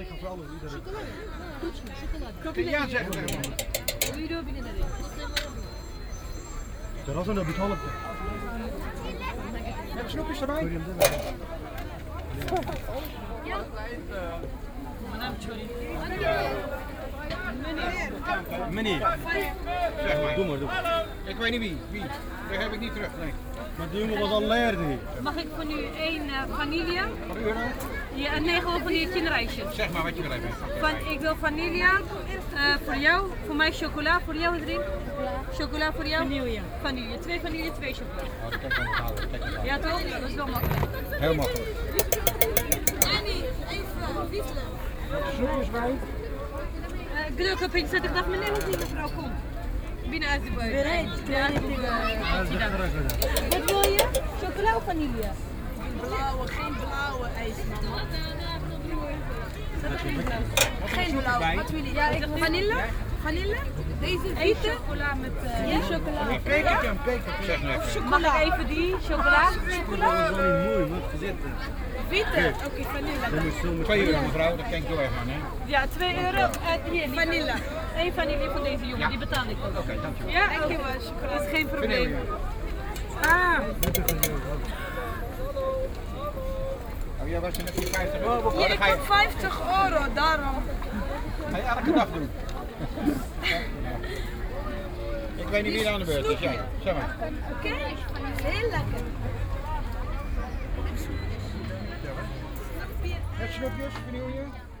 ik ga voor alles iedereen. Ja, zeg maar. Buyurun binin hadi. Terras en op het half. Heb je snoepjes erbij? Meneer, Zeg maar. doe maar, doe maar. Ik weet niet wie. Wie? Dat heb ik niet terug. Nee. Maar die jongen was al leer niet. Mag ik van u één eh, vanille? Voor euro? Ja, en negen van die kinderreisjes. Zeg maar wat je wil hebben. Van, ik wil vanille eh, voor jou, voor mij chocola, voor jou erin. Chocola voor jou? Vanille. Vanille. Twee vanille, twee chocola. Oh, dat kan wel. Ja toch? Dat is wel makkelijk. Heel makkelijk. Snoepjes bij? Uh, Gelukkig heb ik gezegd, ik dacht meneer, hoe die mevrouw komt. Binnen uit de buiten. Bereid. Ja, Wat wil je? Chocola of vanille? Blauwe, geen blauwe ijs, mama. Geen blauw. Wat wil je? Ja, ik vanille. Vanille? Deze witte? chocola met... eh ja, chocola. Pekertje, een pekertje. Zeg maar even. Mag ik even die chocola? Dat is wel niet mooi, maar gezet. Witte? Oké, vanille. Je moet zo met 2 euro mevrouw, dat kan ik doorgaan hè. Ja, 2 euro. Uh, hier, Vanille. Eén vanille van deze jongen, Ja. die betaal ik ook. Oké, dankjewel. Ja, Dankjewel. Dat is geen Vanille. probleem. Ah, Oh, jij was er net voor 50 euro. Oh, Ja, dan ik je, heb 50 euro, daarom. ga je elke dag doen. Ik weet niet wie er aan de beurt is. Jij, zeg maar. Oké? Heel lekker. Heb je snoepjes? Vernieuw je?